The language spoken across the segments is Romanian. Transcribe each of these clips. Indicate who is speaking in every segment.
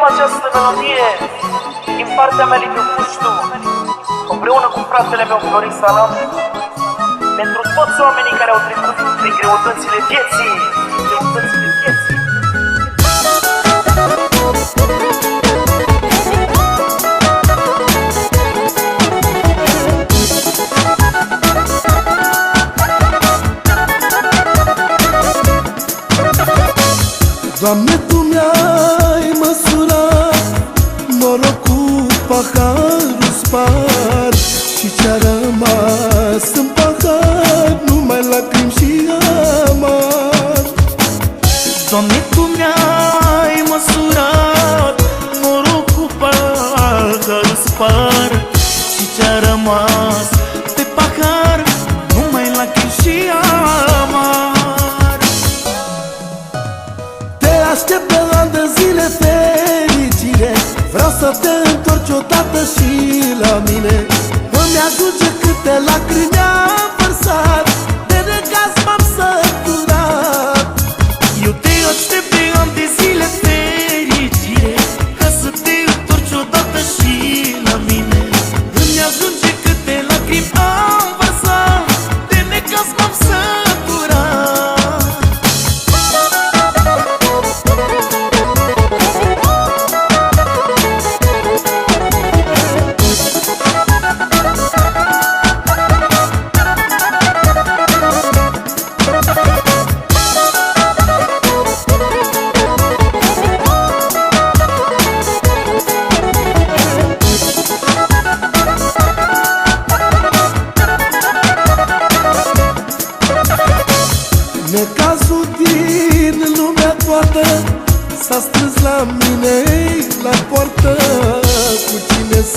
Speaker 1: dedicăm această melodie din partea mea Liviu Puștu împreună cu fratele meu Florin Salam pentru toți oamenii care au trecut prin greutățile vieții, greutățile vieții.
Speaker 2: Doamne, Tu mi-ai paharul spar Și ce-a Vreau să te întorci odată și la mine. Îmi ajunge câte lacrimi am vărsat. De necaz m-am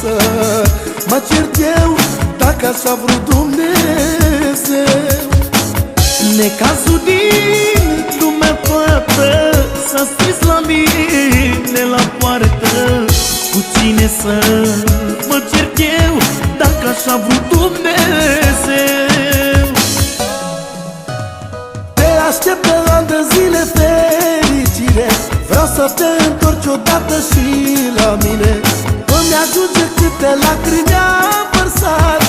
Speaker 2: cine să mă cert eu Dacă așa vrut Dumnezeu.
Speaker 3: Necazul din lumea toată S-a scris la mine la poartă. Cu cine să mă cert eu Dacă așa vrut Dumnezeu?
Speaker 2: Te aștept pe ani de zile fericire. Vreau să te întorci odată și la mine. Îmi ajunge câte lacrimi am vărsat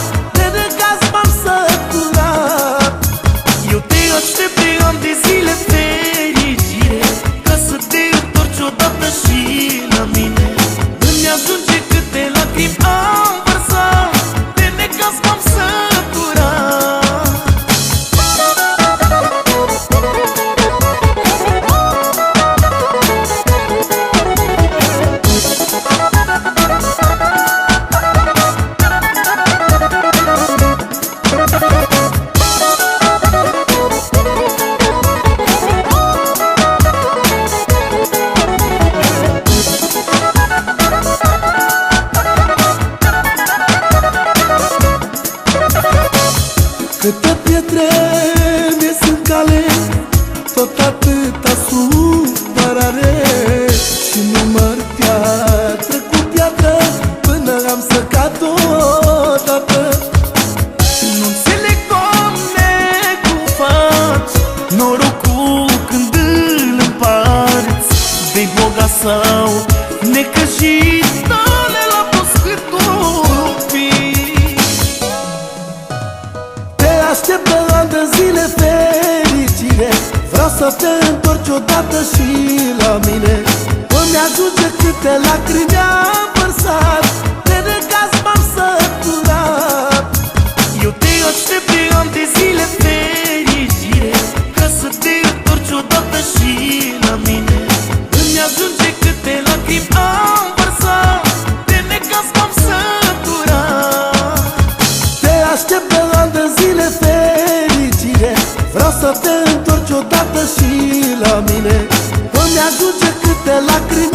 Speaker 3: Câte
Speaker 2: pietre să te întorci odată și la mine. Îmi ajunge câte lacrimi am vărsat De necaz m-am săturat.
Speaker 3: Eu te aștept de ani de zile fericire Ca să te întorci odată și la mine. Îmi ajunge câte lacrimi am vărsat. De necaz m-am săturat.
Speaker 2: Te aștept pe ani de zile fericire Vreau să te întorci odată și la mine. Îmi ajunge câte lacrimi